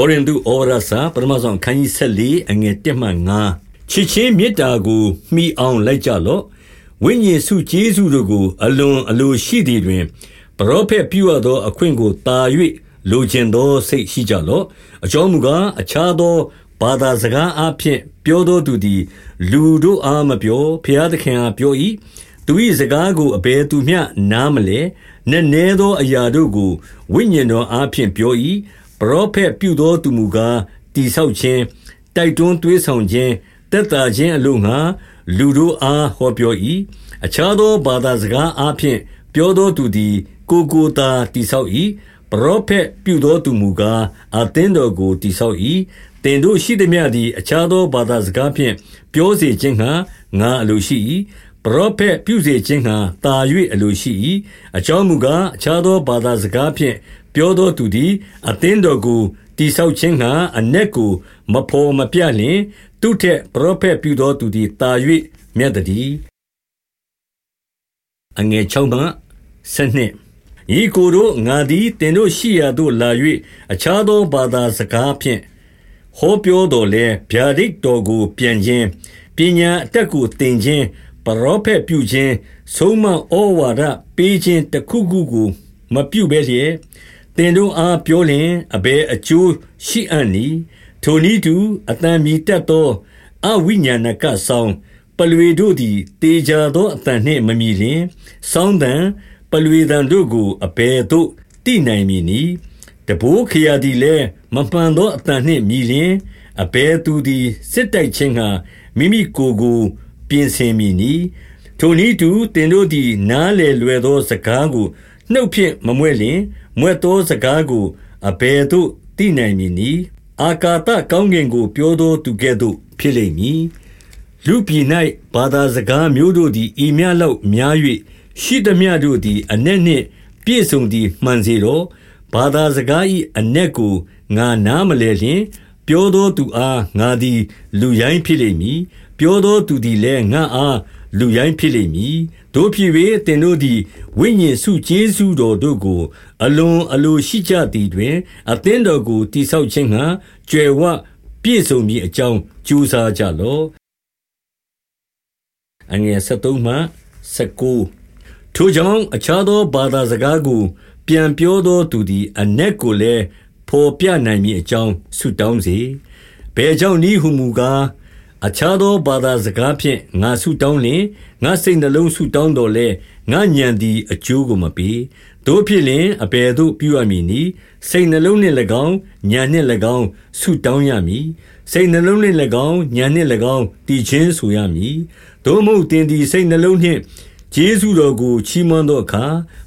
ကောရိန္သုဩဝါဒစာပထမဆုံးခန်းကြီး14အငယ်1မှ5ချစ်ချင်းမေတ္တာကိုမှီအောင်လိုက်ကြလော့ဝိညာဉ်စုကျေးဇူးတို့ကို အလွန်အလိုရှိသည်တွင်ပရောဖက်ပြုအပ်သော အခွင့်ကိုတာ၍လိုချင်သောစိတ်ရှိကြလော့အကြောင်းမူကားအခြားသောဘာသာစကားအဖျင်ပြောသောသူသည် လူတို့အားမပြောဖျားသခင်အားပြော၏သူ၏စကားကိုအဘယ်သူမျှနားမလဲနည်းနည်းသောအရာတို့ကိုဝိညာဉ်တော်အားဖြင့်ပြော၏ ပရောဖက်ပြုသောသူမူကားတိဆောက်ခြင်းတိုက်တွန်းသွေးဆောင်ခြင်းတက်တာခြင်းအလို့ငါလူတို့အားဟောပြော၏အခြားသောဘာသာစကားအားဖြင့်ပြောသောသူသည် ကိုကိုသာတိဆောက်၏ပရောဖက်ပြုသောသူမူကားအသင်းတော်ကိုတိဆောက်၏တင်တို့ရှိသည်မြသည်အခြားသောဘာသာစကားဖြင့်ပြောစေခြင်းငှာငါအလိုရှိ၏ပရောဖက်ပြုစေခြင်းငှာတာ၍အလိုရှိ၏အကြောင်းမူကားအခြားသောဘာသာစကားဖြင့် ပြောသောသူသည် အသင်းတော်ကိုတိဆောက်ခြင်းငှာအ내ကိုမဖော်မပြလျင် သူထက် ပရောဖက်ပြုသောသူသည်တာ၍မြတ်တည်းအငယ်6မှ7ဤကိုယ်တို့ ငါသည်တင်တို့ရှိရာသို့လာ၍အခြားသော ဘာသာစကားဖြင့် ဟောပြောတော်လဲဗျာဒိတ်တော်ကို ပြန်ခြင်း ပညာအတက်ကို သင်ခြင်း ပရောဖက်ပြုခြင်း ဆုံးမဩဝါဒပေးခြင်း တခုခုကို မပြုဘဲလျက် တင်တို့အားပြောလျင်အဘယ်အကျိုးရှိအံ့နည်းထိုနည်းတူအတန်မြည်တတ်သောအဝိညာဏကဆောင်ပလွေတို့သည်တေကြသောအတန်နှင့်မမြည်လျင်စောင်းတန်ပလွေတန်တို့ကိုအဘယ်သို့တိနိုင်မည်နည်းတဘိုးခရာသည်လည်းမမှန်သောအတန်နှင့်မြည်လျင်အဘယ်သူသည်စစ်တိုက်ခြင်းကမိမိကိုယ်ကိုပြင်ဆင်မည်နည်းထိုနည်းတူတင်တို့သည်နားလေလွယ်သောစကားကို နှုတ်ဖြင့်မမွဲ့လျင်မွဲ့သောစကားကိုအဘယ်သို့သိနိုင်မည်နည်းအာကာသကောင်းကင်ကို ပြောသောသူကဲ့သို့ဖြစ်လိမ့်မည်လူပြည်၌ဘာသာစကားမျိုးတို့သည်ဤမြလောက်များ၍ရှိသမျှတို့သည်အ내နှင့်ပြည့်စုံသည်မှန်စေတော့ဘာသာစကား၏အ내ကိုငါနားမလဲလျင် ပြောသောသူအားငါသည် လူရိုင်းဖြစ်လိမ့်မည်ပြောသောသူသည်လည်းငါအား လူရိုင်းဖြစ်လိမ့်မည်တို့ ဖြစ်၍သင်တို့သည်ဝိညာဉ်စုကျေးဇူးတော်တို့ကို အလွန်အလိုရှိကြသည်တွင် အသင်းတော်ကိုတိဆောက်ခြင်းဟံကြွယ်ဝပြည့်စုံမည်အကြောင်းကြိုးစားကြလော့အငယ်73မှ79ထိုကြောင့်အခြားသောဘာသာစကားကို ပြန်ပြောသောသူသည်အ내ကိုလည်းဖော်ပြနိုင်မည်အကြောင်းဆုတောင်းစေဘယ်ကြောင့်နည်းဟုမူကား အခြားသောဘာသာစကားဖြင့်ငါဆုတောင်းလျှင်ငါစိတ်နှလုံးဆုတောင်းတော်လဲငါညံသည်အကျိုးကိုမပေးတို့ဖြစ်လျင်အဘယ်သို့ပြုရမည်နည်းစိတ်နှလုံးနှင့်၎င်းညံနှင့်၎င်းဆုတောင်းရမည်စိတ်နှလုံးနှင့်၎င်းညံနှင့်၎င်းတည်ခြင်းဆိုရမည်တို့မဟုတ်တင်သည်စိတ်နှလုံးနှင့် ကျေးဇူးတော်ကို ချီးမွမ်းသောအခါ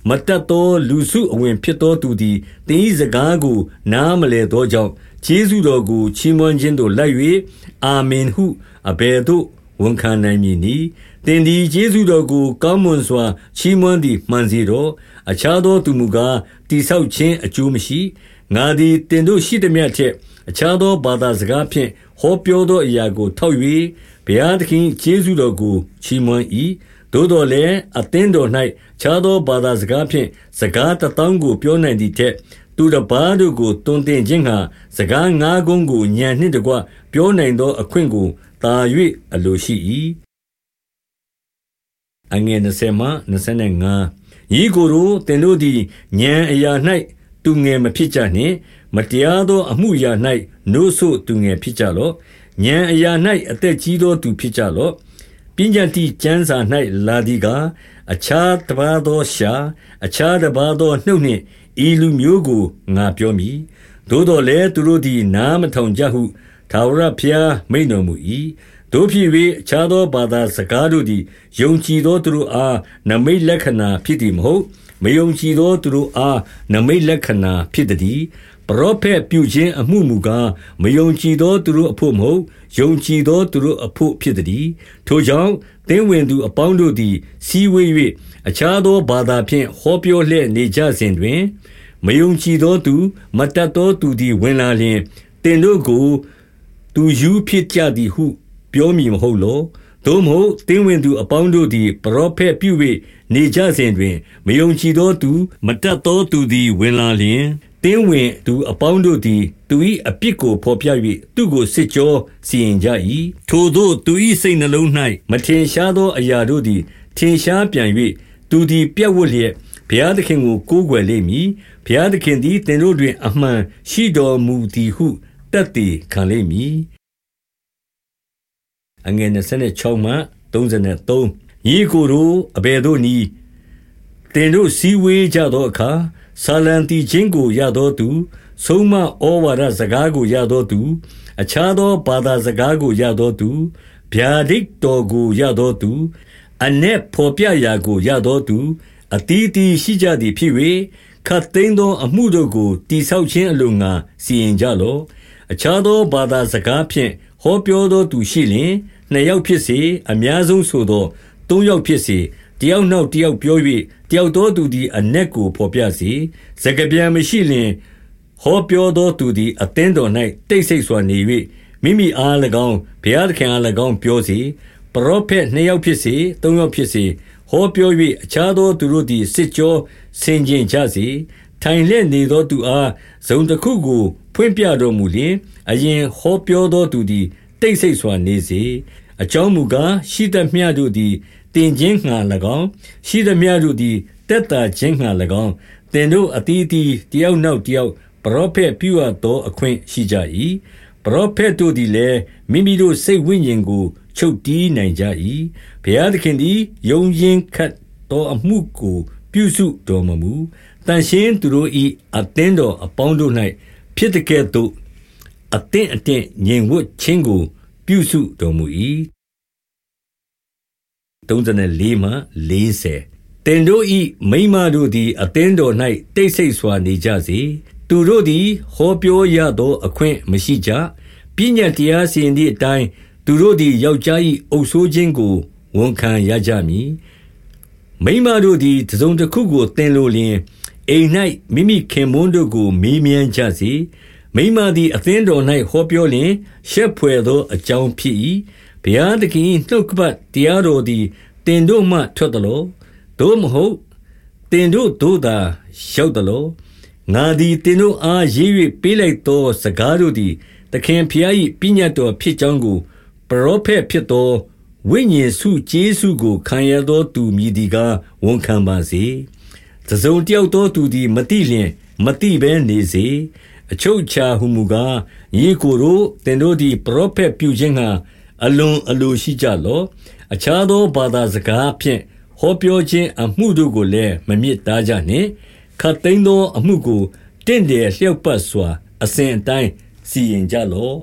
မတတ်သော လူစုအဝင်ဖြစ်သောသူသည်တင်းဤစကားကို နားမလည်သောကြောင့် ကျေးဇူးတော်ကို ချီးမွမ်းခြင်းသို့ လိုက်၍အာမင်ဟု အဘယ်သို့ ဝန်ခံနိုင်မည်နည်း သင်သည် ကျေးဇူးတော်ကို ကောင်းမွန်စွာ ချီးမွမ်းသည် မှန်စေတော့ အခြားသောသူမူကားတိဆောက်ခြင်း အကျိုးမရှိ ငါသည်တင်တို့ရှိသည်မြတ်ထက် အခြားသော ဘာသာစကားဖြင့် ဟောပြောသောအရာကို ထောက်၍ဘုရားသခင် ကျေးဇူးတော်ကို ချီးမွမ်း၏ သို့တော်လည်းအသင်းတော်၌ခြားသောဘာသာစကားဖြင့်စကားတသောင်းကိုပြောနိုင်သည်ထက်သူတစ်ပါးတို့ကိုတွင်တင်ခြင်းဟာစကားငါးကုန်းကိုညံနှင့်တကွပြောနိုင်သောအခွင့်ကိုသာ၍အလိုရှိ၏အငယ်20မှ25ဤကိုယ်တို့သင်တို့သည်ဉာဏ်အရာ၌သူငယ်မဖြစ်ကြနှင့်မတရားသောအမှုရာ၌နိုးဆို့သူငယ်ဖြစ်ကြလော့ဉာဏ်အရာ၌အသက်ကြီးသောသူဖြစ်ကြလော့ပ ညာတိကျမ်းစာ၌လာသည်ကားအခြားတစ်ပါးသောရှာအခြားတစ်ပါးသောနှုတ်နှင့်ဤလူမျိုးကိုငါပြောမည်သို့တော်လည်းသူတို့သည်နားမထောင်ကြဟုထာဝရဘုရားမိန့်တော်မူ၏တို့ဖြစ်၍အခြားသောဘာသာစကားတို့သည်ယုံကြည်သောသူတို့အားနမိတ်လက္ခဏာဖြစ်သည်မဟုတ်မယုံကြည်သောသူတို့အားနမိတ်လက္ခဏာဖြစ်သည်ပ ရောဖက်ပြုခြင်းအမှုမူကားမယုံကြည်သောသူတို့အဖို့မဟုတ်ယုံကြည်သောသူတို့အဖို့ဖြစ်သည်ထိုကြောင့်သင်ဝင်သူအပေါင်းတို့သည် စီဝေး၍အခြားသောဘာသာဖြင့်ဟောပြောလျက်နေကြစဉ်တွင် မယုံကြည်သောသူမတတ်သောသူသည်ဝင်လာလျင်တင်တို့ကိုသူယူဖြစ်ကြသည်ဟု ပြောမည်မဟုတ်လောသို့မဟုတ်တင်းဝင်သူအပေါင်းတို့သည်ပရောဖက်ပြု၍နေကြစဉ်တွင် မယုံကြည်သောသူ မတတ်သောသူသည်ဝင်လာလျင်တ သင်းဝင်သူအပေါင်းတို့သည် သူ၏အပြစ်ကိုဖော်ပြ၍သူ့ကိုစစ်ကြောစီရင်ကြ၏ထိုသို့သူ၏စိတ်နှလုံး၌မထင်ရှားသောအရာတို့သည် ထင်ရှားပြန်၍သူသည်ပြတ်ဝတ်လျက် ဘုရားသခင်ကို ကိုးကွယ်လိမ့်မည် ဘုရားသခင်သည် သင်တို့တွင် အမှန်ရှိတော်မူသည်ဟုတတ်သိခံလိမ့်မည်အငယ်26မှ33ညီကိုတို့ အဘယ်သို့နည်း သင်တို့စည်းဝေးကြသောအခါဆာလံတီချင်းကိုရသောသူဆုံးမဩဝါဒစကားကိုရသောသူ အခြားသောဘာသာစကားကိုရသောသူဗျာဒိတ်တော်ကိုရသောသူအ내ဖော်ပြရာကိုရသောသူအတီးတီရှိကြသည်ဖြစ်၍ခတ်သိမ်းသောအမှုတို့ကိုတိဆောက်ခြင်းအလိုငါစီရင်ကြလော့အခြားသောဘာသာစကားဖြင့်ဟောပြောသောသူရှိလျင်နှစ်ယောက်ဖြစ်စေအများဆုံးဆိုသောသုံးယောက်ဖြစ်စေ တယောက်နောက်တယောက်ပြော၍တယောက်သောသူသည်အ내ကိုဖော်ပြစေစကပြန်မရှိလျင်ဟောပြောသောသူသည်အသင်းတော်၌တိတ်ဆိတ်စွာနေ၍မိမိအား၎င်းဘုရားသခင်အား၎င်းပြောစေပရောဖက်နှစ်ယောက်ဖြစ်စေသုံးယောက်ဖြစ်စေဟောပြော၍အခြားသောသူတို့သည်စစ်ကြောဆင်ခြင်ကြစေထိုင်လျက်နေသောသူအားဇုံတစ်ခုကို ဖွင့်ပြတော်မူလျင်အရင်ဟောပြောသောသူသည်တိတ်ဆိတ်စွာနေစေအကြောင်းမူကားရှိသမျှတို့သည် တင်ခြင်းငှာ၎င်းရှိသမျှတို့သည်တက်တာခြင်းငှာ၎င်းတင်တို့အတီးတီတယောက်နောက်တယောက်ပရောဖက်ပြုအပ်သောအခွင့်ရှိကြ၏ပရောဖက်တို့သည်လည်းမိမိတို့စိတ်ဝိညာဉ်ကိုချုပ်တီးနိုင်ကြ၏ဘုရားသခင်သည်ယုံရင်ခတ်သောအမှုကိုပြုစုတော်မမူတန်ရှင်းသူတို့၏အသင်းတော်အပေါင်းတို့၌ဖြစ်တဲ့ကဲ့သို့အသင့်အတင့်ငြိမ်ဝတ်ခြင်းကို ပြုစုတော်မူ၏ 34မှ40တင်တို့၏မိမတို့သည်အသင်းတော်၌တိတ်ဆိတ်စွာနေကြစေသူတို့သည်ဟောပြောရသောအခွင့်မရှိကြပညာတရားစီရင်သည့်အတိုင်းသူတို့သည်ယောက်ျား၏အုပ်ဆိုးခြင်းကိုဝန်ခံရကြမည်မိမတို့သည်တစုံတစ်ခုကိုသင်လိုလျင်အိမ်၌မိမိခင်မွန်းတို့ကိုမေးမြန်းကြစေမိမသည်အသင်းတော်၌ဟောပြောလျင်ရှက်ဖွယ်သောအကြောင်းဖြစ်၏ ဘုရားသခင်နှုတ်ကပတ်တရားတော်သည်တင်တို့မှထွက်သလောသို့မဟုတ်တင်တို့တို့သာရောက်သလောငါသည်တင်တို့အားရေး၍ပေးလိုက်သော စကားတို့သည်သခင်ဖျား၏ပညတ်တော်ဖြစ်ကြောင်းကိုပရောဖက်ဖြစ်သောဝိညာဉ်စုကျေးစုကိုခံရသောသူမည်ဒီကားဝန်ခံပါစေ။တစုံတယောက်သောသူသည်မတိလျင်မတိဘဲနေစေ။အချုပ်ချာဟုမူကားညီကိုတို့တင်တို့သည်ပရောဖက်ပြုခြင်းဟာ အလွန်အလိုရှိကြလော့။အခြားသောဘာသာစကားဖြင့်ဟောပြောခြင်းအမှုတို့ကိုလည်းမမြစ်တားကြနှင့်။ခတ်သိမ်းသောအမှုကိုတင့်တယ်လျောက်ပတ်စွာ အစဉ်အတိုင်းစီရင်ကြလော့